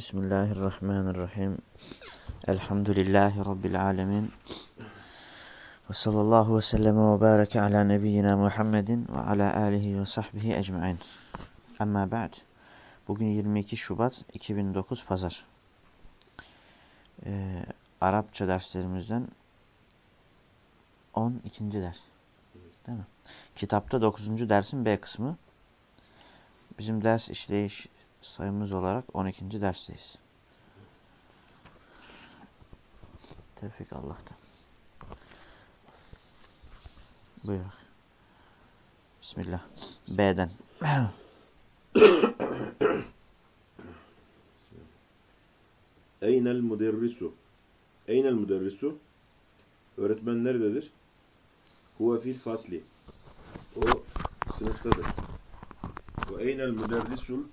Bismillahirrahmanirrahim. Elhamdülillahi Rabbil alemin. Ve sallallahu ve sellem ve bareke ala nebiyyina Muhammedin ve ala alihi ve sahbihi ecmain. Amma ba'd. Bugün 22 Şubat 2009 Pazar. Ee, Arapça derslerimizden 12. ders. Değil mi? Kitapta 9. dersin B kısmı. Bizim ders işleyiş sayımız olarak 12. dersteyiz. Tevfik Allah'tan. Buyur. Bismillah. B'den. Eynel müderrisu. Eynel müderrisu. Öğretmen nerededir? Huve fil fasli. O sınıftadır. Ve eynel müderrisul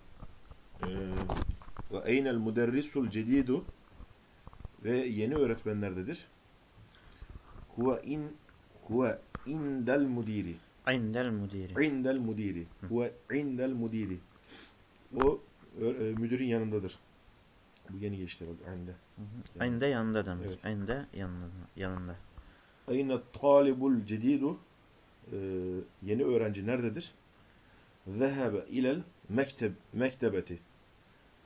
ve eynel müderrisul cedidu ve yeni öğretmen nerededir? Huve in huve indel mudiri. İndel müdiri. İndel mudiri. Huve indel mudiri. O e, müdürün yanındadır. Bu yeni geçti herhalde. İnde. Yani- İnde yanında demek. Evet. İnde yanında. yanında. Eyne talibul cedidu Ee, yeni öğrenci nerededir? Zehebe ilel mekteb mektebeti.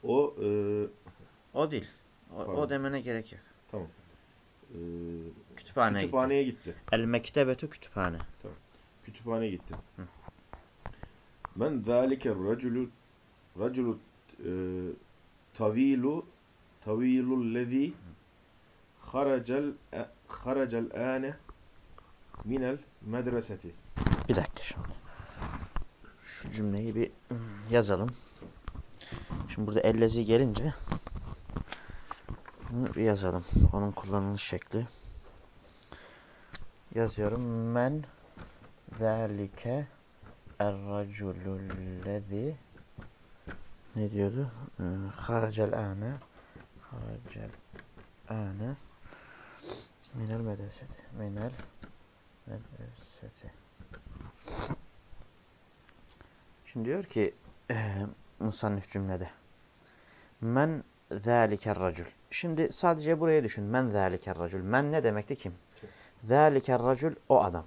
O e, O değil. O, Pardon. o demene gerek yok. tamam. E, Kütüphaneye, kütüphaneye gitti. gitti. El mektebetu kütüphane. Kütüphaneye gitti. Hı. Men zalike raculu raculu e, tavilu tavilul lezi haracel e, haracel ane minel medreseti. Bir dakika şimdi. Şu cümleyi bir ım, yazalım. Şimdi burada ellezi gelince bunu bir yazalım. Onun kullanılış şekli. Yazıyorum. Men zâlike er-raculullezî ne diyordu? Ee, Haracel âne haracel âne minel medreseti minel medreseti Şimdi diyor ki e, musannif cümlede. Men zâliker racul. Şimdi sadece buraya düşün. Men zâliker racul. Men ne demekti kim? Zâliker racul o adam.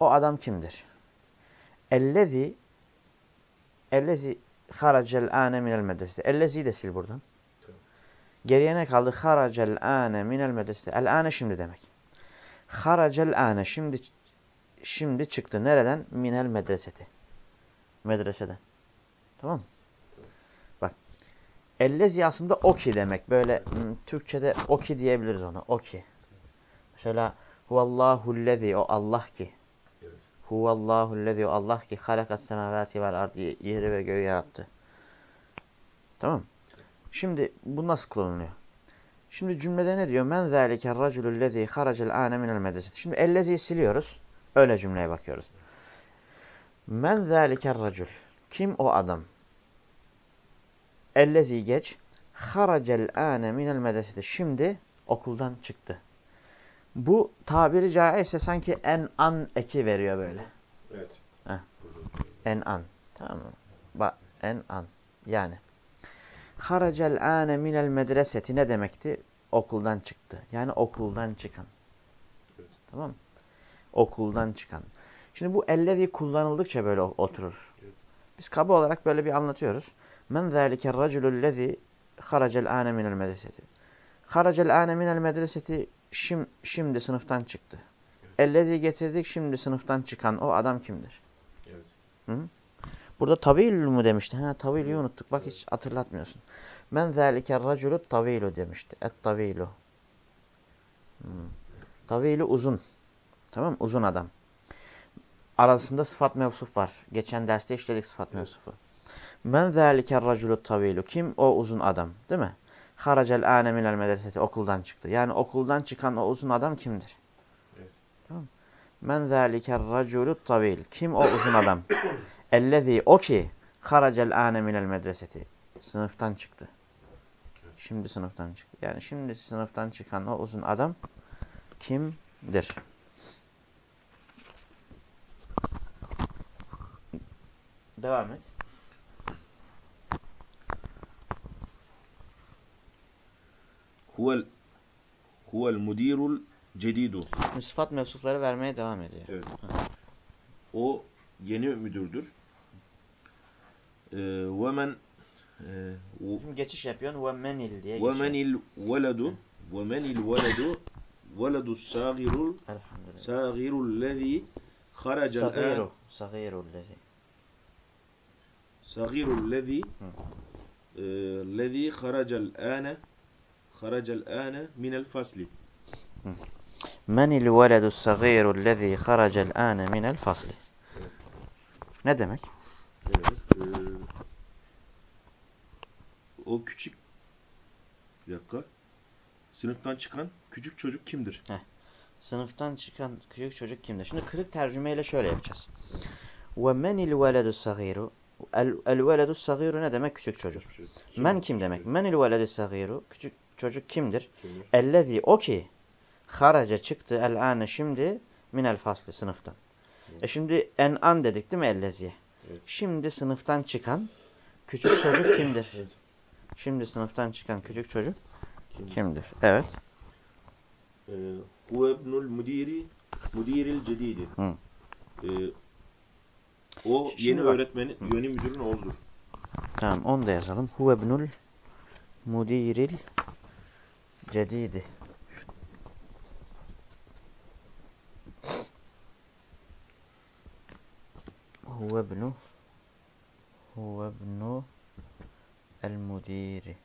O adam kimdir? Ellezi Ellezi haracel âne minel medreseti. Ellezi de sil buradan. Geriye ne kaldı? Haracel âne minel medreseti. El âne şimdi demek. Haracel âne şimdi şimdi çıktı. Nereden? Minel medreseti medreseden. Tamam mı? Bak. Ellezi aslında oki demek. Böyle hmm, Türkçe'de oki diyebiliriz ona. Oki. Mesela huvallahullezi o Allah ki. Huvallahullezi o Allah ki halakas semavati vel ardı yeri ve göğü yarattı. Tamam? Şimdi bu nasıl kullanılıyor? Şimdi cümlede ne diyor? Men zâlike raculullezî haracel âne minel medreseti. Şimdi ellezi'yi siliyoruz. Öyle cümleye bakıyoruz. Men zâliker racul. Kim o adam? Ellezi geç. Haracel âne minel medreseti. Şimdi okuldan çıktı. Bu tabiri caizse sanki en an eki veriyor böyle. Evet. Heh. En an. Tamam mı? Bak en an. Yani. Haracel âne minel medreseti ne demekti? Okuldan çıktı. Yani okuldan çıkan. Evet. Tamam mı? Okuldan çıkan. Şimdi bu ellezi kullanıldıkça böyle oturur. Evet. Biz kaba olarak böyle bir anlatıyoruz. Men zâliker raculullezî haracel âne minel medreseti. Haracel âne minel medreseti şim, şimdi sınıftan çıktı. Ellezi getirdik şimdi sınıftan çıkan o adam kimdir? Evet. Hı? Burada tavil mu demişti? Ha tavili unuttuk. Bak hiç hatırlatmıyorsun. Men zâliker raculu tavilu demişti. Et tavilu. Hmm. Tavilu uzun. Tamam? Uzun adam. Arasında sıfat mevsuf var. Geçen derste işledik sıfat Evet. mevsufu. Men zâliker raculu tavilu. Kim? O uzun adam. Değil mi? Haracel âne minel medreseti. Okuldan çıktı. Yani okuldan çıkan o uzun adam kimdir? Evet. Tamam. Men zâliker raculu tavil. Kim o uzun adam? Ellezî o ki haracel âne minel medreseti. Sınıftan çıktı. Şimdi sınıftan çıktı. Yani şimdi sınıftan çıkan o uzun adam kimdir? Devam et. huvel huvel mudirul cedidu. Şimdi sıfat mevsufları vermeye devam ediyor. Evet. O yeni müdürdür. Ee, ve men e, Şimdi geçiş yapıyorsun ve menil diye ve geçiyor. menil veledu ve menil veledu veledu Elhamdülillah. sagirul lezi haracel an Sagiru. Sagirul lezi e, lezi haracel ane haracel ane minel fasli. Menil veledu sagiru lezi haracel ane minel fasli. Ne demek? Evet. e, o küçük bir dakika. Sınıftan çıkan küçük çocuk kimdir? Sınıftan çıkan küçük çocuk kimdir? Şimdi kırık tercümeyle şöyle yapacağız. Ve menil veledu sagiru. El, el veledu sagiru ne demek? Küçük çocuk. Men Küçük kim demek? çocuk Menil veledu sagiru. Küçük çocuk kimdir? kimdir? Ellezi o ki haraca çıktı el ane şimdi minel fasli sınıftan. E şimdi en an dedik değil mi elleziye? Evet. Şimdi sınıftan çıkan küçük çocuk kimdir? Evet. Şimdi sınıftan çıkan küçük çocuk Kimdir? kimdir? Evet. Ee, Huve ibnul mudiri mudiril cedidi. O Şimdi yeni bak. öğretmenin, yeni müdürün oğludur. Tamam onu da yazalım. Huve ibnul mudiril cedidi. Huve ibnu Huve ibnu el mudiri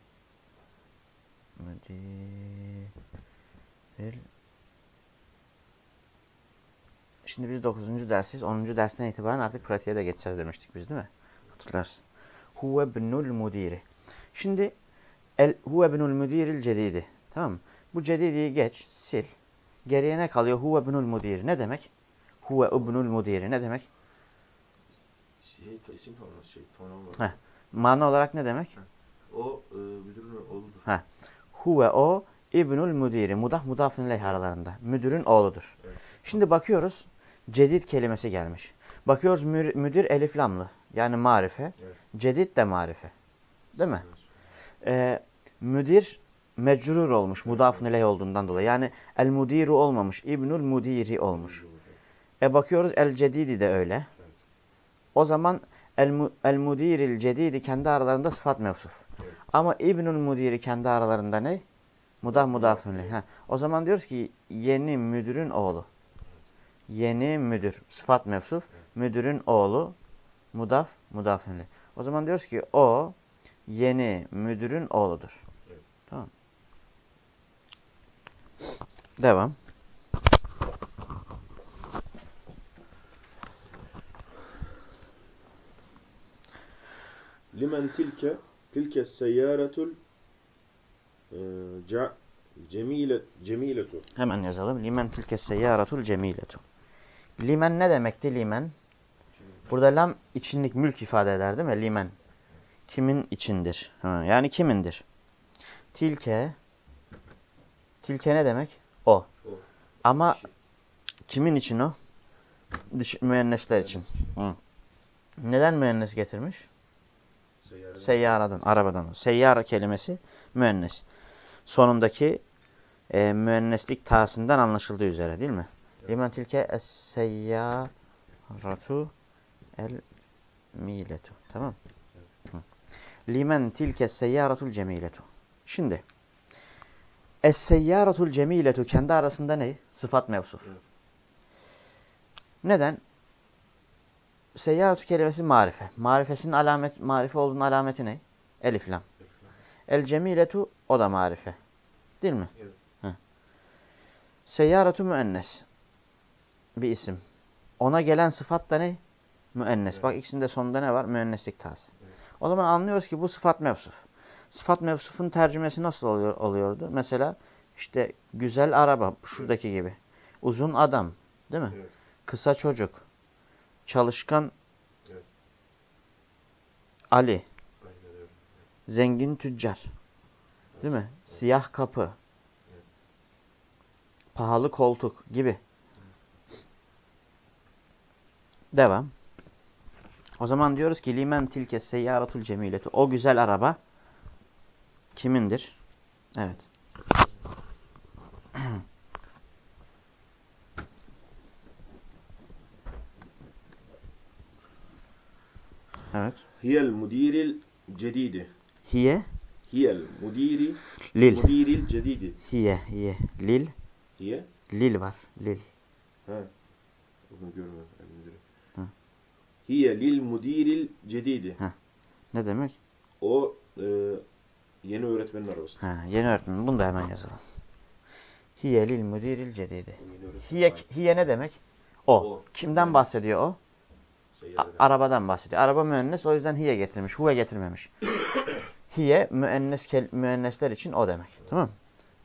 Mudiril Şimdi biz 9. dersiz. 10. dersten itibaren artık pratiğe de geçeceğiz demiştik biz değil mi? Hatırlarsın. Huve ibnul mudiri. Şimdi el huve ibnul mudiril cedidi. Tamam mı? Bu cedidiyi geç, sil. Geriye ne kalıyor? Huve ibnul mudiri. Ne demek? Huve ibnul mudiri. Ne demek? Şey, isim falan, şey, var. Heh. Mana olarak ne demek? O e, müdürün oğludur. Huve o ibnul mudiri. Mudah mudafın ileyh aralarında. Müdürün oğludur. Evet. Şimdi bakıyoruz. Cedid kelimesi gelmiş. Bakıyoruz mü- müdür elif lamlı. Yani marife. Evet. Cedid de marife. Değil mi? Ee, müdir mecrur olmuş. Mudafın ileyh olduğundan dolayı. Yani el mudiru olmamış. İbnul mudiri olmuş. E bakıyoruz el cedidi de öyle. Evet. O zaman el, mu, el mudiril cedidi kendi aralarında sıfat mevsuf. Evet. Ama İbnül Mudiri kendi aralarında ne? Mudah mudafın ileyh. O zaman diyoruz ki yeni müdürün oğlu. Yeni müdür. Sıfat mevsuf. Müdürün oğlu. Mudaf mudafın ileyh. O zaman diyoruz ki o yeni müdürün oğludur. Evet. Tamam. Devam. Limen tilke tilke seyyaratul e, ca, cemile, cemiletu. Hemen yazalım. Limen tilke seyyaratul cemiletu. Limen ne demekti limen? Burada lam içinlik mülk ifade eder değil mi? Limen. Kimin içindir? Ha, yani kimindir? Tilke. Tilke ne demek? O. O. Ama Kişi. kimin için o? Dış, müennesler için. Hı. Neden müennes getirmiş? Seyyare. Seyyaradan, arabadan. Seyyara kelimesi müennes. Sonundaki e, müenneslik tasından anlaşıldığı üzere değil mi? Evet. Limen tilke es-seyyaratu el-miletu. Tamam. Hı. Limen tilke es-seyyaratul cemiletu. Şimdi es-seyyaratul cemiletu kendi arasında ne? Sıfat mevsuf. Evet. Neden? Seyyaratu kelimesi marife. Marifesinin alamet, marife olduğunun alameti ne? Elif lam. El cemiletu o da marife. Değil mi? Evet. Seyyaratu müennes. Bir isim. Ona gelen sıfat da ne? Müennes. Evet. Bak ikisinde sonunda ne var? Müenneslik tası. Evet. O zaman anlıyoruz ki bu sıfat mevsuf. Sıfat mevsufun tercümesi nasıl oluyor, oluyordu? Mesela işte güzel araba şuradaki gibi. Uzun adam. Değil mi? Evet. Kısa çocuk. Çalışkan Evet. Ali. Zengin tüccar. Değil mi? Siyah kapı. Evet. Pahalı koltuk gibi. Devam. O zaman diyoruz ki limen tilke seyyaratul cemileti. O güzel araba kimindir? Evet. evet. Hiyel mudiril cedidi. Hiye? Hiyel mudiri. Lil. Mudiril cedidi. Hiye, hiye. Lil. Hiye? Lil var. Lil. Ha. Bunu görmedim. Hiye lil mudiril cedidi. Ne demek? O e, yeni öğretmenin arabası. Ha, yeni öğretmen. Bunu da hemen yazalım. Hiye lil müdiril cedidi. Hiye, hiye ne demek? O. O. Kimden bahsediyor o? A- arabadan bahsediyor. Araba müennes o yüzden hiye getirmiş. Huve getirmemiş. hiye müennes müennesler için o demek. Tamam mı?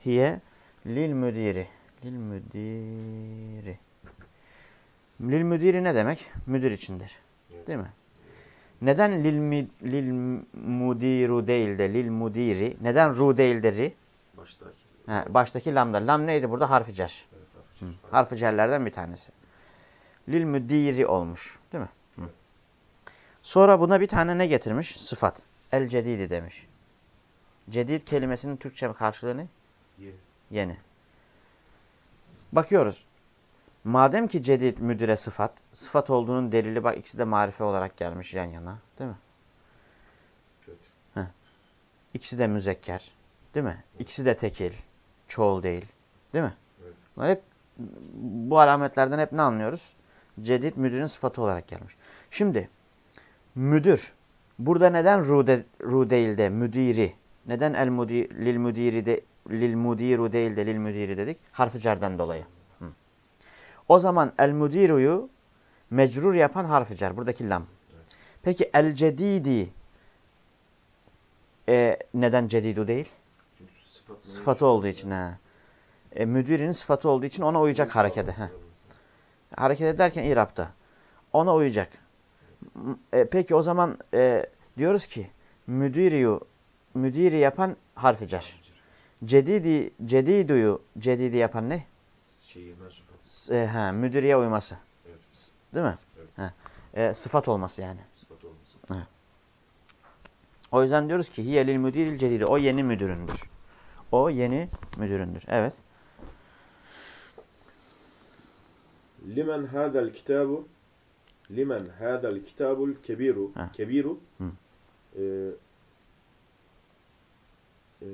Hiye lil müdiri. Lil müdiri. Lil müdiri ne demek? Müdür içindir. Evet. Değil mi? Neden lil, mi, lil mudiru değil de lil mudiri? Neden ru değil de ri? Baştaki. Ha, baştaki lamda. Lam neydi burada? Harfi cer. Evet. Harfi cerlerden bir tanesi. Lil müdiri olmuş. Değil mi? Hı. Sonra buna bir tane ne getirmiş? Sıfat. El cedidi demiş. Cedid kelimesinin Türkçe karşılığı ne? Yeni. Yeni. Bakıyoruz. Madem ki cedid müdüre sıfat, sıfat olduğunun delili bak ikisi de marife olarak gelmiş yan yana. Değil mi? Evet. İkisi de müzekker. Değil mi? İkisi de tekil. Çoğul değil. Değil mi? Evet. Bunlar hep bu alametlerden hep ne anlıyoruz? Cedid müdürün sıfatı olarak gelmiş. Şimdi müdür burada neden ru, de, ru değil de müdiri? Neden el mudi, lil müdiri de lil mudiru değil de lil müdiri dedik? Harfi cerden dolayı. O zaman el mudiruyu mecrur yapan harfi cer. Buradaki lam. Evet. Peki el cedidi e, neden cedidu değil? Çünkü sıfat Sıfatı olduğu için. ha. E, müdürinin sıfatı olduğu için ona uyacak harekete. Heh. Hareket ederken İrab'da. Ona uyacak. E, peki o zaman e, diyoruz ki müdiriyu müdiri yapan harfi cer. Cedidi, cediduyu cedidi yapan ne? Şeyi mensufu. S- E, ha, müdüreye uyması. Evet. Değil mi? Evet. Ha. E, sıfat olması yani. Sıfat olması. O yüzden diyoruz ki hiyelil müdiril cedidi. O yeni müdüründür. O yeni müdüründür. Evet. Limen hadal kitabu limen hadal kitabul kebiru Ha. kebiru Hı. e, e,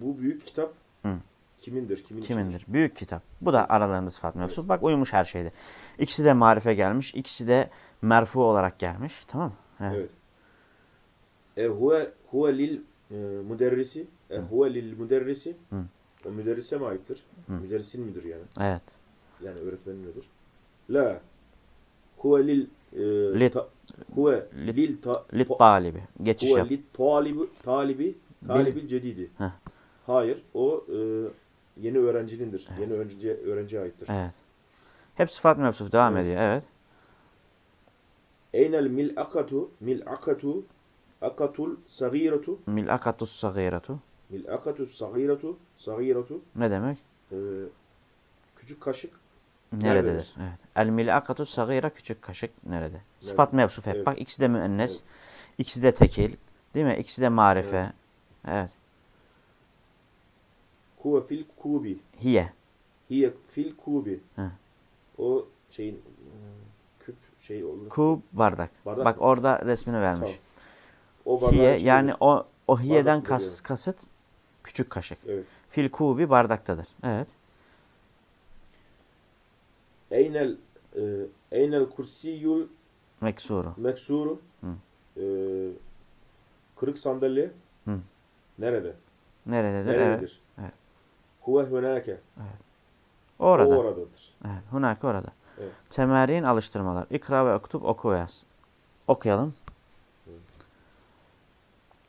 bu büyük kitap Hı. Kimindir? Kimin Kimindir? Büyük kitap. Bu da aralarında sıfat mevzu. Bak uyumuş her şeyde. İkisi de marife gelmiş. ikisi de merfu olarak gelmiş. Tamam mı? Evet. Evet. E huve huve lil e, müderrisi e huve lil müderrisi Hı. o müderrise mi aittir? Hı. Müderrisin midir yani? Evet. Yani öğretmenin midir? La huve lil e, Lit- ta, huve lit- lil ta, Lit ta- talibi. Geçiş huve yap. lit talibi talibi talibil cedidi. Heh. Hayır, o e, yeni öğrencinindir. Yeni öğrenci öğrenciye aittir. Evet. Hep sıfat mevzusu devam Evet. ediyor. Evet. Eynel mil'akatu mil'akatu akatul sagiratu Mil'akatus sagiratu. mil'akatu sagiratu sagiratu Ne demek? e, küçük kaşık Nerededir? Nerededir? Evet. El mil'akatus sagira küçük kaşık nerede? Sıfat mevsuf hep. Evet. Bak ikisi de müennes. Evet. ikisi de tekil. Değil mi? İkisi de marife. Evet. Huve fil kubi Hiye. hiye fil kubi Hı. o şeyin e, küp şey olur. Kub bardak. Bardak Bak orada resmini vermiş. Tamam. O Hiye yani o o hiyeden kas, kasıt küçük kaşık. evet. Fil kubi bardaktadır. Evet. Eynel e, eynel kursiyul Meksuru. meksuru Hı. e, kırık sandalye Hı. nerede? Nerededir? Nerededir? Evet. Huve hunake. Orada. O oradadır. Evet. Hunaka orada. Evet. Temerin alıştırmalar. İkra ve oktup oku ve yaz. Okuyalım.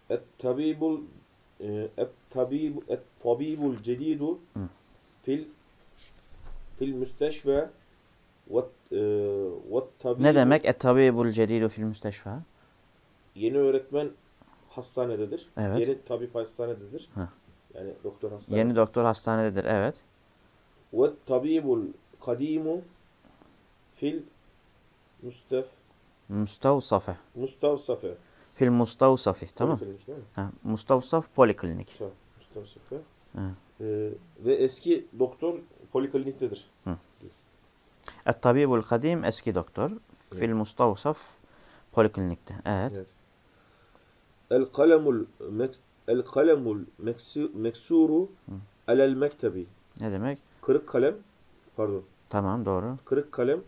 Et tabibul e, et tabibu et tabibul cedidu fil fil müsteşfe ve e, Ne demek? Et-tabibul cedidu fil müsteşfa. Yeni öğretmen hastanededir. Evet. Yeni tabip hastanededir. Hı. Yani doktor hastane. Yeni doktor hastanededir. Evet. Ve tabibul kadimu fil mustaf Mustavsafe. mustavsafe. Fil mustavsafi. Tamam. Ha, mustavsaf poliklinik. Tamam. Mustavsafe. Hı. Ee, ve eski doktor polikliniktedir. Et-tabibul kadim eski doktor. Fil mustavsaf Poliklinikte. Evet. Evet. El kalemul el kalemul meksu- meksuru alel mektebi. Ne demek? Kırık kalem pardon. Tamam doğru. Kırık kalem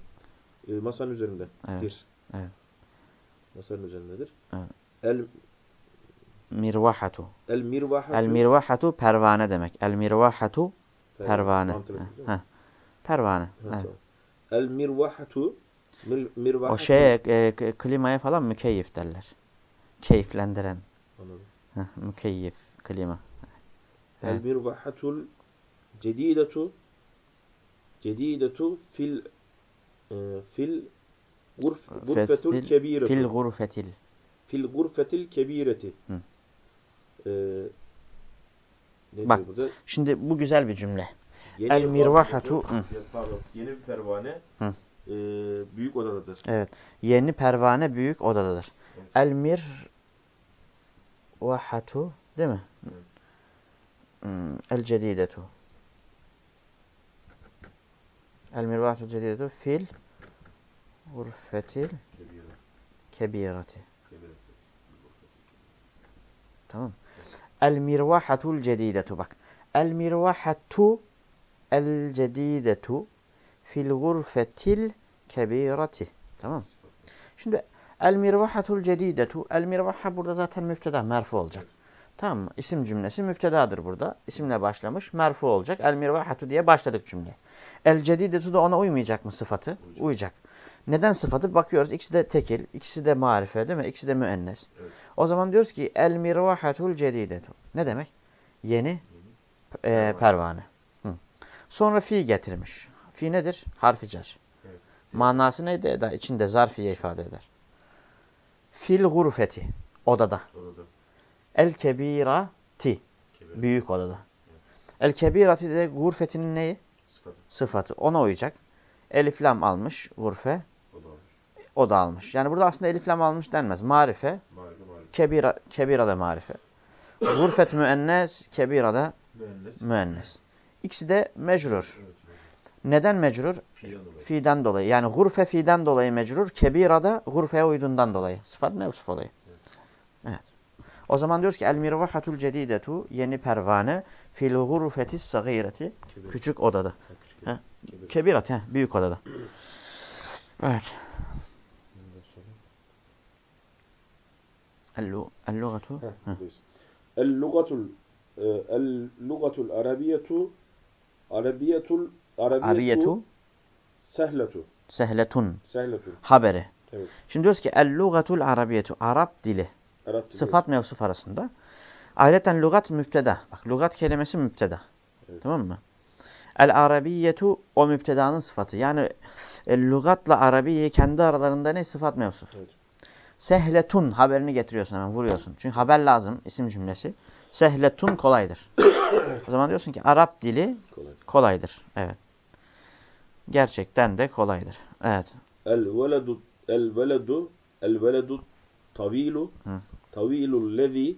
e, masanın üzerinde. Evet, evet. Masanın üzerindedir. Evet. El Mirvahatu. el mirvahatu. El mirvahatu pervane demek. El mirvahatu pervane. Pervane. Ha, Evet. El mirvahatu mirvahatu. O şeye e, klimaya falan mükeyyif derler. Keyiflendiren. Anladım. Heh, mükeyyif klima. El mirvahatul cedidetu cedidetu fil e, fil gurf, gurfetul kebiretu. Fil gurfetil. Fil gurfetil kebireti. Hı. Ee, Bak. burada? Şimdi bu güzel bir cümle. Yeni El mirvahatu-. Pardon. Yeni bir pervane Hı. e, büyük odadadır. Evet. Yeni pervane büyük odadadır. Evet. El mir vahatu değil mi? Evet. Hmm, El cedidetu. El mirvahatu cedidetu fil gurfetil Kebire, kebirati. kebire. Tamam. El mirvahatul cedidetu bak. El mirvahatu el cedidetu fil gurfetil kebirati. Tamam. Şimdi el mirvahatul cedidetu. El mirvaha burada zaten müpteda merfu olacak. Tamam mı? İsim cümlesi müptedadır burada. İsimle başlamış merfu olacak. El mirvahatu diye başladık cümleye. El cedidetu da ona uymayacak mı sıfatı? Uyacak. Uyacak. Neden sıfatı? Bakıyoruz ikisi de tekil, ikisi de marife değil mi? İkisi de müennes. Evet. O zaman diyoruz ki el mirvahatul cedidetu. Ne demek? Yeni e, Pervane. Hı. Sonra fi getirmiş. Fi nedir? Harfi cer. Evet. Manası neydi? Eda içinde zarfiye ifade eder. Fil gurfeti. Odada. Odada. El kebirati. Kebire. Büyük odada. El kebirati de gurfetinin neyi? Sıfatı. Sıfatı. Ona uyacak. Elif lam almış gurfe. O da olmuş. O da almış. Yani burada aslında elif lam almış denmez. Marife. Marife marife. Kebira, kebira da marife. Gurfet müennes, kebira da Müennes. müennes. İkisi de mecrur. Evet. Evet. Neden mecrur? Fiilden dolayı. Fi'den dolayı. Yani gurfe fi'den dolayı mecrur. Kebira da gurfeye uyduğundan dolayı. Sıfat mevsuf olayı. Evet. O zaman diyoruz ki el mirvahatul cedidetu yeni pervane fil gurfetis sagireti küçük odada. Ha, küçük. Ha. Kebire. Kebirat he büyük odada. Evet. El-lugatu. El-lugatul e, el-lugatul arabiyetu arabiyetul arabiyetu sehletu. sehletun. Sehletu. Haberi. Evet. Şimdi diyoruz ki el-lugatul arabiyetu. Arap dili. Arap dili. Sıfat mevsuf arasında. Ayrıca lugat müpteda. Bak lugat kelimesi müpteda. Evet. Tamam mı? El arabiyetu o müptedanın sıfatı. Yani e, lugatla arabiye kendi aralarında ne sıfat mevsuf. Evet. Sehletun haberini getiriyorsun hemen vuruyorsun. Çünkü haber lazım isim cümlesi. Sehletun kolaydır. o zaman diyorsun ki Arap dili Kolay. kolaydır. Evet. Gerçekten de kolaydır. Evet. El-veledu el-veledu el-veledu tavilu Hı. tavilul lezi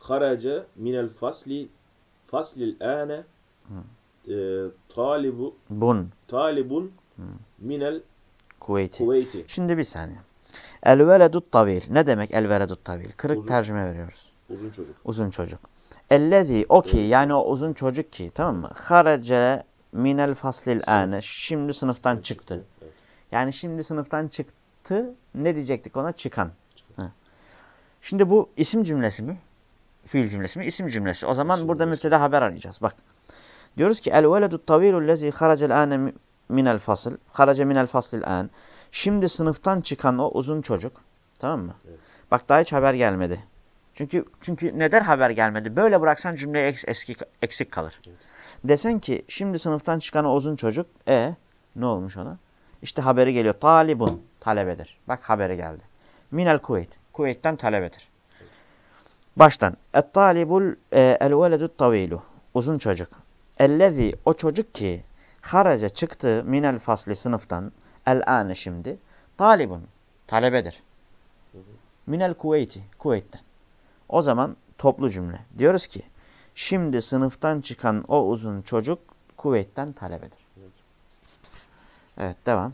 haraca minel fasli faslil ane e, talibu Bun. talibun minel Kuvveyti. kuvveyti. Şimdi bir saniye. El veledut tavil. Ne demek el veledut tavil? Kırık Uzun. tercüme veriyoruz. Uzun çocuk. Uzun çocuk. Ellezi o ki Evet. yani o uzun çocuk ki tamam mı? Harace minel faslil ane. Şimdi sınıftan çıktı. Yani şimdi sınıftan çıktı. Ne diyecektik ona? Çıkan. Ha. Şimdi bu isim cümlesi mi? Fiil cümlesi mi? İsim cümlesi. O zaman İsim burada müpteda haber arayacağız. Bak. Diyoruz ki el veledut tavilul lezi haracel ane minel fasl. Harace minel faslil an. Şimdi sınıftan çıkan o uzun çocuk. Tamam mı? Evet. Bak daha hiç haber gelmedi. Çünkü çünkü neden haber gelmedi? Böyle bıraksan cümle eks- eski, eksik kalır. Evet. Desen ki şimdi sınıftan çıkan o uzun çocuk e ne olmuş ona? İşte haberi geliyor. Talibun talebedir. Bak haberi geldi. Minel Kuveyt. Kuveyt'ten talebedir. Baştan. Et talibul e, el veledut tavilu. Uzun çocuk. Ellezi o çocuk ki haraca çıktı minel fasli sınıftan el ane şimdi. Talibun. Talebedir. Minel Kuveyti. Kuveyt'ten. O zaman toplu cümle. Diyoruz ki şimdi sınıftan çıkan o uzun çocuk kuvvetten talebedir. Evet, devam.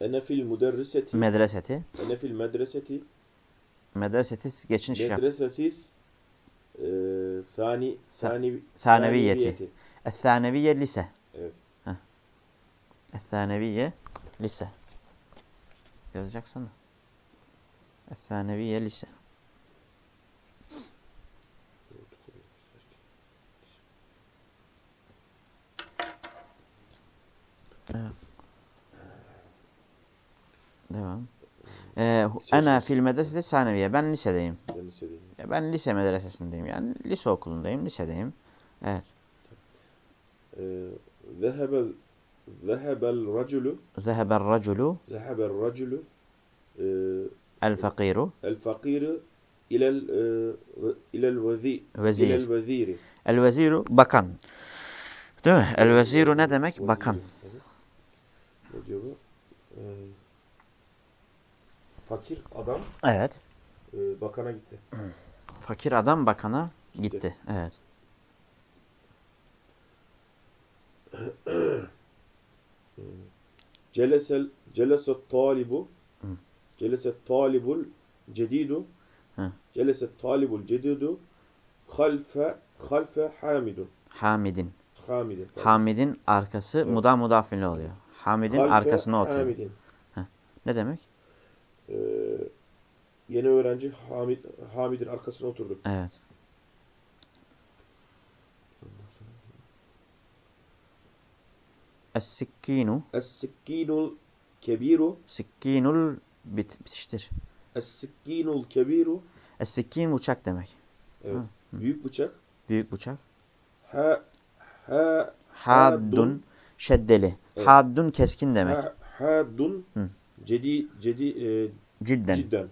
Enefil müderriseti. Medreseti. Enefil medreseti. Medreseti geçin Medreseti e, sani, sani, saneviyeti. Es-saneviye e, lise. Evet. Es-Saneviye lise. Yazacaksın. Es-Saneviye lise. Evet. Devam. Ee, ana fil medreseti saneviye. Ben lisedeyim. Ben lisedeyim. Ya Ben lise medresesindeyim. Yani lise okulundayım, lisedeyim. Evet. Zehebel Zehebel raculu Zeheber raculu Zehebel raculu el fakiru el fakiru ilel ilel vezi vezir. ilel veziri. El veziru bakan. Değil mi? El veziru ne demek? Bakan. Evet. Ne diyor bu? E, fakir adam Evet. e, bakana gitti. Fakir adam bakana gitti. Gitti. Evet. Celesel celeset talibu celeset talibul cedidu celeset talibul cedidu halfe halfe hamidun Hamidin. hamidin Hamidin arkası Evet. muda mudafili oluyor. Hamidin Halfe arkasına oturuyor. hamidin. Ne demek? Ee, yeni öğrenci Hamid Hamid'in arkasına oturdu. Evet. Es-sikkinu. Es-sikkinul kebiru Sikkinul bit bitiştir. Es-sikkinul kebiru Es-sikkin bıçak demek. evet. Hı. Büyük bıçak Büyük bıçak. ha ha Haddun şeddeli. Evet. Haddun keskin demek. ha hadun Hı. cedi cedi e, Cidden. cidden.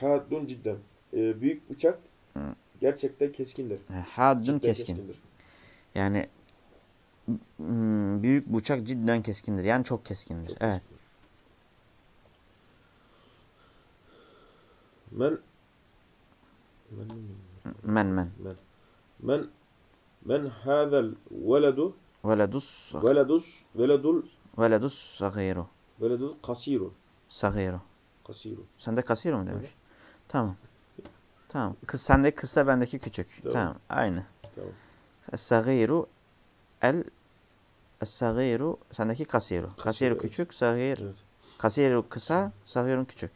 Hadun cidden. E, büyük bıçak Hı. gerçekten keskindir. Haddun Cidden keskin. Yani mm, büyük bıçak cidden keskindir. Yani çok keskindir. Çok evet. Men men Men men. men hadal veledu Veledus veledus veledul veledus sagiru. veledul kasiru Sagiru. kasiru. Sende kasiru mu demiş? Tamam. Tamam. Kız sende kısa bendeki küçük. Tamam. Tamam. Aynı. Tamam. Es-sagiru el Es-sagiru sendeki kasiru. Kasiru, evet. küçük, sagir. Evet. Kasiru kısa, sagirun küçük.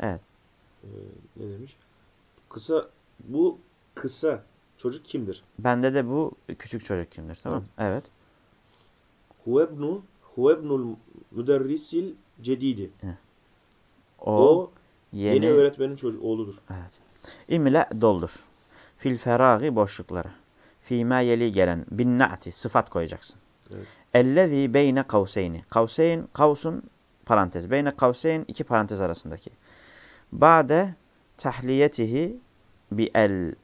Evet. Ee, ne demiş? Kısa bu kısa çocuk kimdir? Bende de bu küçük çocuk kimdir? Tamam. Evet. Huvebnu huvebnul müderrisil cedidi. O, O, yeni, yeni, öğretmenin çocuğu oğludur. Evet. İmle doldur. Fil feragi boşlukları. Fîmâ yeli gelen bin na'ti sıfat koyacaksın. Evet. Ellezî beyne kavseyni. Kavseyn, kavsun parantez. Beyne kavseyn iki parantez arasındaki. Ba'de tahliyetihi bi el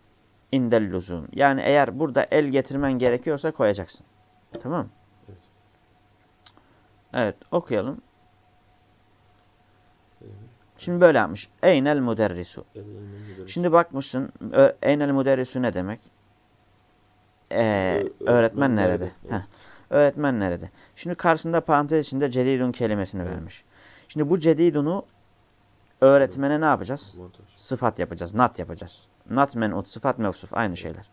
indel luzum. Yani eğer burada el getirmen gerekiyorsa koyacaksın. Tamam? Evet. Evet okuyalım. Evet. Şimdi böyle yapmış. Eynel müderrisu. Şimdi bakmışsın eynel müderrisu ne demek? Ee, öğretmen nerede? Evet. Heh, öğretmen nerede? Şimdi karşısında parantez içinde cedidun kelimesini Evet. vermiş. Şimdi bu cedidunu öğretmene ne yapacağız? Montaj. Sıfat yapacağız, nat yapacağız. Nat menut, sıfat mevsuf aynı şeyler.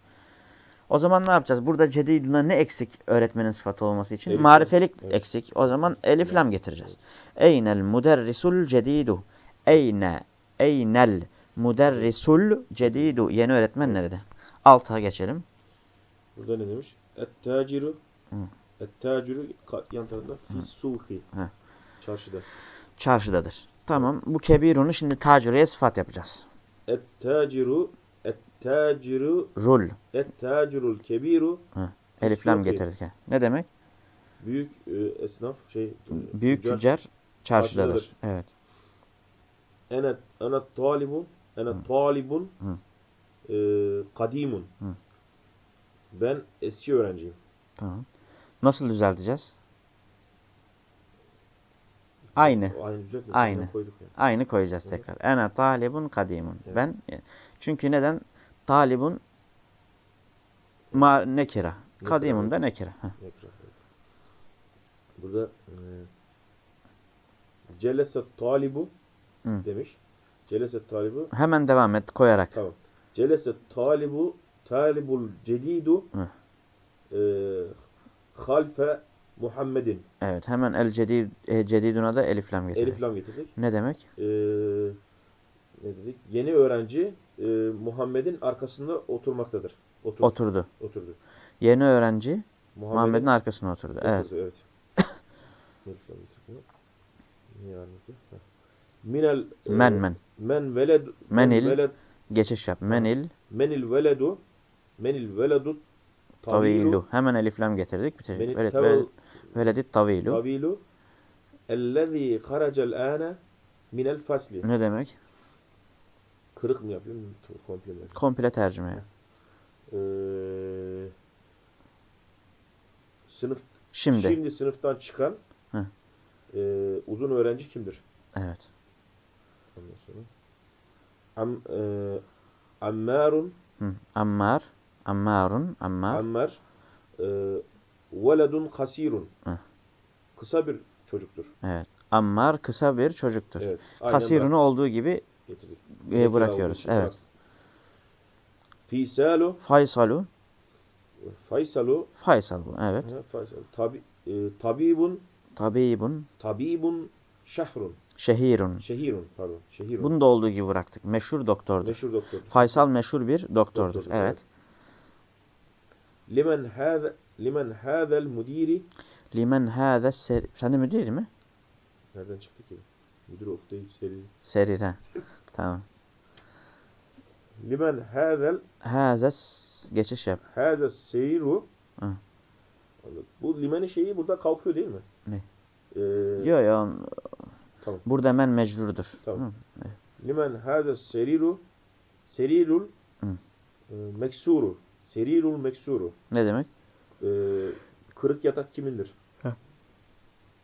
O zaman ne yapacağız? Burada cediduna ne eksik öğretmenin sıfatı olması için? Elif, Marifelik evet. eksik. O zaman elif lam getireceğiz. Eynel müderrisul cedidu. Eyne, eynel müderrisul cedidu. Yeni öğretmen nerede? Alta geçelim. Burada ne demiş? Et-taciru Ka- yan tarafta fis-suhi. Çarşıda. Çarşıdadır. Tamam. Bu kebirunu şimdi tacireye sıfat yapacağız. Et-taciru Et-taciru Rul. Et-tacirul kebiru Elif lam Sufi. getirdik. ha. Ne demek? büyük e, esnaf şey e, Büyük tüccar. tüccar çarşıdadır. Çarşıdadır. Evet. Ene ene talibun ene talibun e, kadimun. Hı. Ben eski öğrenciyim. Tamam. Nasıl düzelteceğiz? Aynı. Aynı? Aynı. Yani. Koyacağız Evet. tekrar. Ene talibun kadimun. Evet. Ben çünkü neden? Talibun ma nekira. Kadimun da nekira. Burada e, Celeset talibu Hı. demiş. Celeset talibu. Hemen devam et koyarak. Tamam. Celeset talibu talibul cedidu e, halfe Muhammedin. Evet hemen el cedid, e, cediduna da elif lam getirdik. Elif lam getirdik. Ne demek? E, ne dedik? Yeni öğrenci e, Muhammed'in arkasında oturmaktadır. Oturdu. Oturdu. Oturdu. Yeni öğrenci Muhammed'in Muhammed'in arkasına oturdu. Evet. oturdu, evet. Minel e, Men men. men veled Menil. veled Geçiş yap. Menil menil veledu menil veledu tavilu. Hemen elif lam getirdik. Menil Evet. Vel, veledit tavilu. tavilu ellezî haracel âne minel fasli. Ne demek? Kırık mı yapıyorum? Komple mi? Komple tercüme. Ee, sınıf Şimdi. şimdi sınıftan çıkan Hı. e, uzun öğrenci kimdir? Evet. Ondan sonra Am, e, Ammarun Hı. Ammar. Ammarun. Ammar. Ammar e, veledun hasirun. Kısa bir çocuktur. Evet. Ammar kısa bir çocuktur. Evet. Kasirunu olduğu gibi getirdik. e, bırakıyoruz. Evet. Fisalu Faysalu. Faysalu Faysal bu. Evet. ha, Faysal. Tabi, e, tabibun Tabibun. tabibun şahrun. Şehirun. Şehirun pardon. Şehirun. Bunu da olduğu gibi bıraktık. Meşhur doktordur. Meşhur doktor. Faysal meşhur bir doktordur. Doktordur, Evet. Limen hâze limen hâzel mudiri Limen hâze ser... Sen de müdür mi? Nereden çıktı ki? Müdür Oktay seri. Serire. tamam. Limen hâzel Hâze s- geçiş yap. hâze seyru Hı. Bu limenin şeyi burada kalkıyor değil mi? Ne? Ee, Yo yo. Tamam. Burada hemen mecrurdur. Tamam. Hı. Limen hâze seriru serirul Hı. e, meksuru. Serirul meksuru. Ne demek? Ee, kırık yatak kimindir?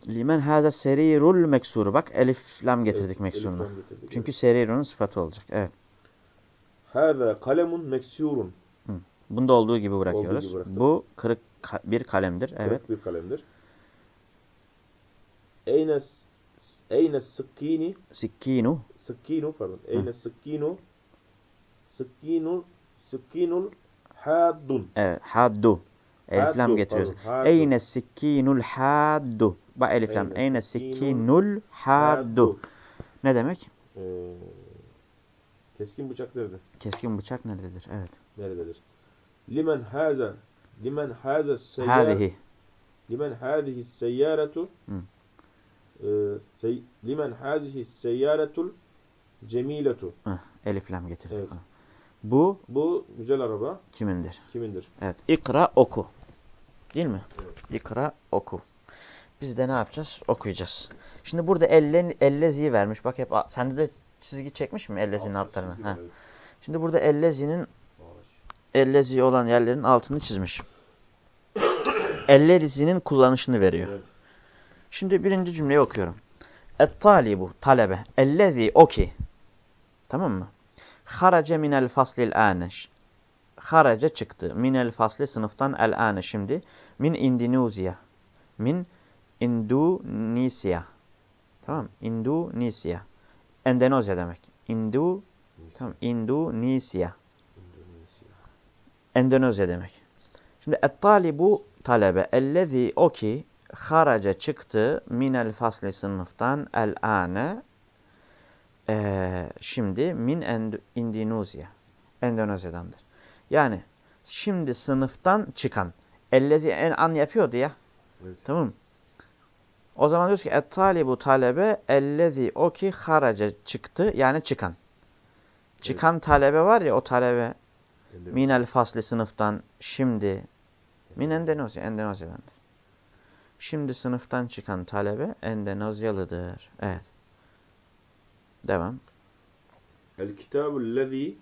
Limen hâze serirul meksuru. Bak elif lam getirdik Evet, meksuruna. elif lam getirdik, Çünkü serirunun sıfatı olacak. Evet. Hâze kalemun meksurun. Bunda olduğu gibi bırakıyoruz. gibi bıraktık. Bu kırık ka- bir kalemdir. Evet. Kırık bir kalemdir. Eyne eyne sıkkini Sikkinu. sıkkinu pardon. Eyne sıkkinu sıkkinu sıkkinul haddun. Evet. Haddu. Elif lam Haddu, getiriyoruz. Eyne sikkinul haddu. Bak elif lam. Eyne sikkinul haddu. Ne demek? Ee, keskin bıçak nerede? Keskin bıçak nerededir? Evet. Nerededir? Limen haza limen haza seyyar Hâzihi. limen hâzihi seyyâretu Hı. Ee, limen hazihi seyyâretul cemiletu. Heh, elif lam getirdik. Evet. Bu Bu güzel araba kimindir? kimindir? Evet. İkra oku. Değil mi? Evet. İkra oku. Biz de ne yapacağız? Okuyacağız. Şimdi burada elle, elleziyi vermiş. Bak hep sende de çizgi çekmiş mi ellezinin altlarına? Ha. Şimdi burada ellezinin ellezi olan yerlerin altını çizmiş. Ellezinin kullanışını veriyor. Evet. Şimdi birinci cümleyi okuyorum. Et-talibu talebe ellezi o ki. Tamam mı? Harace minel faslil âneş. Harace çıktı. Minel fasli sınıftan el âne şimdi. Min Indonezya. Min Indonesia. Tamam mı? Indonesia. Endonezya demek. Indo tamam. Endonezya. Endonezya demek. Şimdi et-talibu talebe ellezi o ki haraca çıktı minel fasli sınıftan el ane ee, şimdi min End Endonezya. Endonezya'dandır. Yani şimdi sınıftan çıkan ellezi en an yapıyordu ya. Evet. Tamam mı? O zaman diyoruz ki et-talibu talebe ellezi o ki haraca çıktı yani çıkan. Çıkan talebe var ya o talebe Endonezya. minel fasli sınıftan şimdi min Endonezya, Endonezya'dandır. Şimdi sınıftan çıkan talebe Endonezyalıdır. Evet. Devam. El kitabul lezi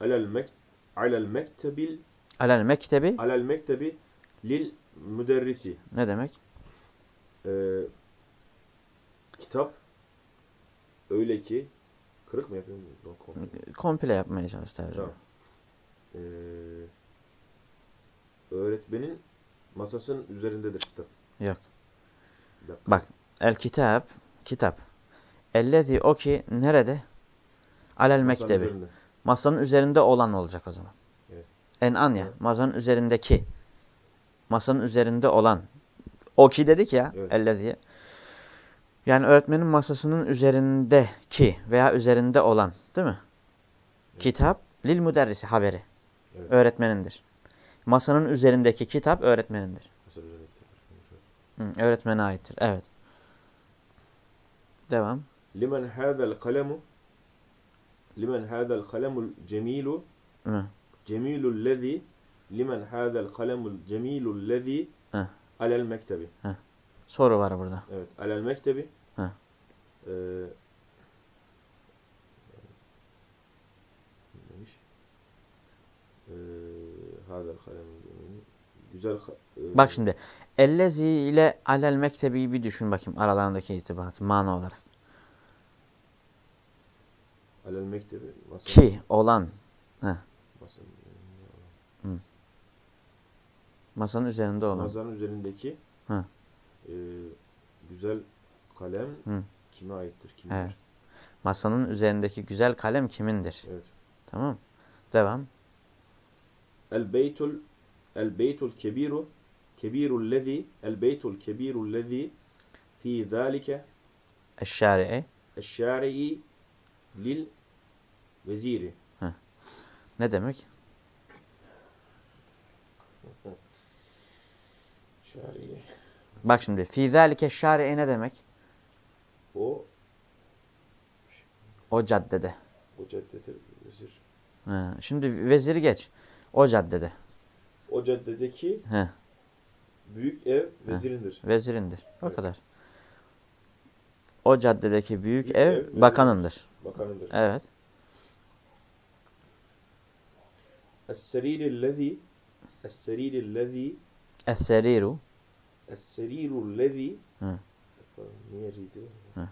alel mek alel mektebil Alel mektebi alel mektebi lil müderrisi. ne demek? Ee, kitap öyle ki kırık mı yapıyorum? Yok, komple. Komple yapmaya çalış tercüme. Tamam. Ee, öğretmenin masasının üzerindedir kitap. Yok. Dakika. Bak. El kitap Kitap. Ellezi o ki nerede? Alel mektebi. üzerinde. Masanın üzerinde olan olacak o zaman. Evet. En an ya. Evet. Masanın üzerindeki. Masanın üzerinde olan. O ki dedik ya. Evet. Ellezi. Yani öğretmenin masasının üzerindeki veya üzerinde olan. Değil mi? Evet. Kitap lil müderrisi haberi. Evet. Öğretmenindir. Masanın üzerindeki kitap öğretmenindir. Hı, öğretmene aittir. Evet. Devam. Limen hâzel kalemu Limen hâzel kalemul cemilu. Cemilul lezi Limen hâzel kalemul cemilul lezi. Alel mektebi. Soru var burada. Evet. Alel mektebi. Heh. Ee, demiş. Ee, Hâzel kalemul. Güzel. e, Bak şimdi. Ellezi ile alel mektebi bir düşün bakayım aralarındaki irtibatı mana olarak. Alel mektebi. Masa, Ki olan Masanın, masanın üzerinde olan. masanın üzerindeki Hı. e, güzel kalem Hı. kime aittir? Kimdir? Evet. Masanın üzerindeki güzel kalem kimindir? Evet. Tamam. Devam. El beytul el beytul kebiru kebirul lezi el beytul kebirul lezi fi zalike Eşşari'i. eşşari'i lil veziri. Ne demek? Şari'i. Bak şimdi. Fî zâlike eşşari'i ne demek? O O caddede. o caddede vezir. Ha, Şimdi veziri geç. O caddede. O caddedeki He. büyük ev vezirindir. Vezirindir. O Evet. kadar. O caddedeki büyük, Büyük ev, ev, bakanındır. Bakanındır. Evet. Es-seriril lezi es-seriril lezi Es-seriru. Es-serirul lezi Hı. Niye riydi? Hı.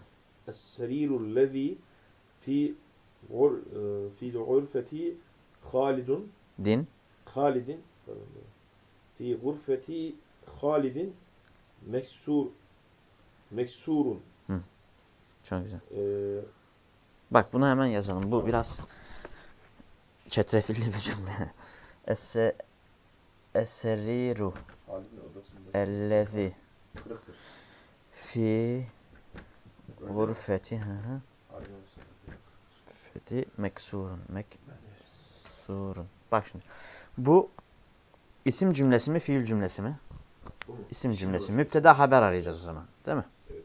Es-serirul lezi fi e, fi gurfeti Halidun Din. Halidin fi gurfeti Halidin meksur meksurun Çok güzel. e, Bak bunu hemen yazalım. Bu biraz çetrefilli bir cümle. Esse odasında ellezi fi gurfeti hı hı. Feti meksurun. Meksurun. Bak şimdi. Bu isim cümlesi mi, fiil cümlesi mi? İsim cümlesi. Müpteda haber arayacağız o zaman. Değil mi? Evet.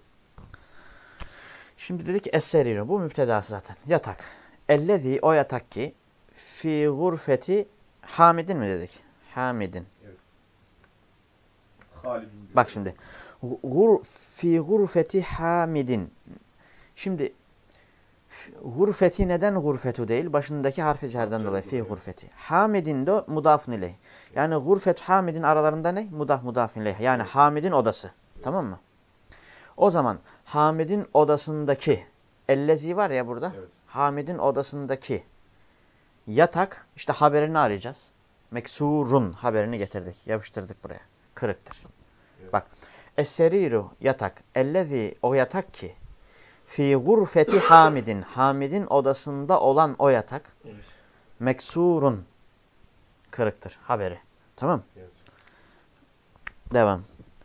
Şimdi dedik ki es-seriru. Bu müptedası zaten. Yatak. Ellezi o yatak ki fi gurfeti Hamidin mi dedik? Hamidin. Diyor. Bak şimdi. Gur, fi gurfeti Hamidin. Şimdi gurfeti neden gurfetu değil? Başındaki harfi cerden dolayı fi gurfeti. Hamidin de mudafun ileyh. Yani gurfet Hamidin aralarında ne? Mudah mudafun ileyh. Yani Hamidin odası. Tamam mı? O zaman Hamidin odasındaki ellezi var ya burada. Evet. Hamid'in odasındaki yatak işte haberini arayacağız. Meksurun haberini getirdik. Yapıştırdık buraya. Kırıktır. Evet. Bak. Esseriru yatak. Ellezi o yatak ki fi gurfeti Hamid'in. Hamid'in odasında olan o yatak Evet. meksurun kırıktır. Haberi. Tamam. Evet. Devam.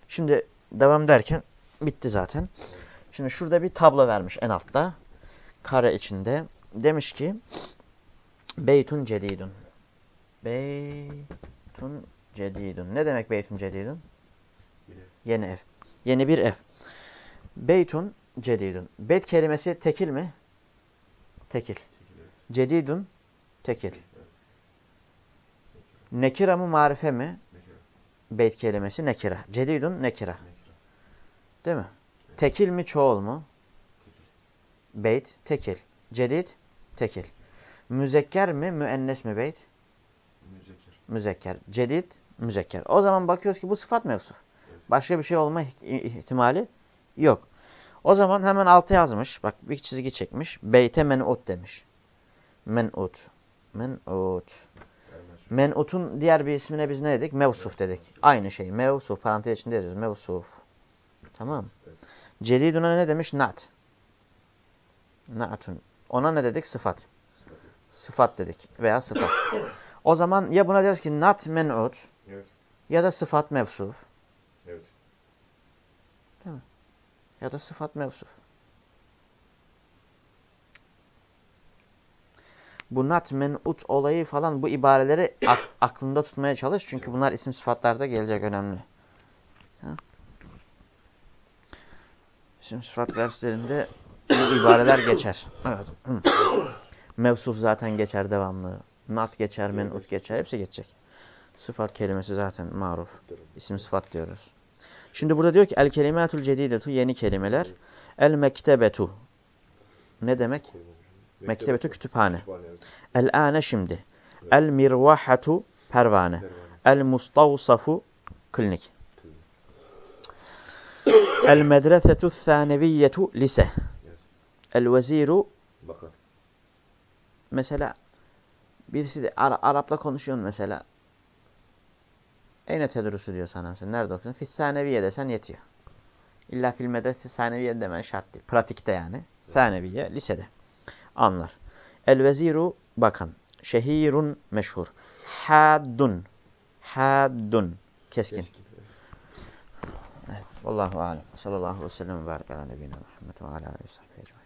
Şimdi devam derken bitti zaten. Şimdi şurada bir tablo vermiş en altta. Kare içinde. Demiş ki Beytun cedidun. Beytun cedidun. Ne demek beytun cedidun? Yeni ev. Yeni bir ev. Beytun cedidun. Beyt kelimesi tekil mi? Tekil. Çekilir. Cedidun tekil. Evet. Nekira mı marife mi? Nekira. Beyt kelimesi nekira. Cedidun nekira. Nekira. Değil mi? Tekil mi çoğul mu? Tekil. Beyt tekil. Cedid tekil. Müzekker mi müennes mi beyt? Müzekker. Müzekker. Cedid müzekker. O zaman bakıyoruz ki bu sıfat mevsuf. Evet. Başka bir şey olma iht- ihtimali yok. O zaman hemen altı yazmış. Bak bir çizgi çekmiş. Beyte men'ut demiş. Men'ut. Men'ut. Men'ut'un diğer bir ismine biz ne dedik? Mevsuf dedik. Aynı şey. Mevsuf. Parantez içinde yazıyoruz. Mevsuf. Tamam. Evet. Celiduna ne demiş? Na'at. Na'atun. Ona ne dedik? Sıfat. Sıfat dedik. Veya sıfat. o zaman ya buna deriz ki nat men'ut Evet. ya da sıfat mevsuf Evet. ya da sıfat mevsuf. Bu nat men'ut olayı falan bu ibareleri ak- aklında tutmaya çalış. Çünkü bunlar isim sıfatlarda gelecek önemli. Ha? İsim sıfat derslerinde bu ibareler geçer. Evet. Mevsuf zaten geçer devamlı. Nat geçer, men'ut geçer. Hepsi geçecek. Sıfat kelimesi zaten maruf. İsim sıfat diyoruz. Şimdi burada diyor ki el kelimatul cedidetu yeni kelimeler. El mektebetu. Ne demek? Mektebetu kütüphane. El ane şimdi. El mirvahatu pervane. El mustavsafu klinik. El medresetu thaneviyetu lise. El veziru Bakan. Mesela birisi de Ara- Arap'la konuşuyorsun mesela. Eyne tedrusu diyor sana mesela. Nerede okuyorsun? Fis saneviye desen yetiyor. İlla fil medrese saneviye demen şart değil. Pratikte yani. Saneviye lisede. Anlar. El veziru bakan. Şehirun meşhur. Haddun. Haddun. Keskin. Keskin. Evet. Vallahu alem. Sallallahu aleyhi ve sellem ve barik ala nebine Muhammed ve ala aleyhi ve sahbihi.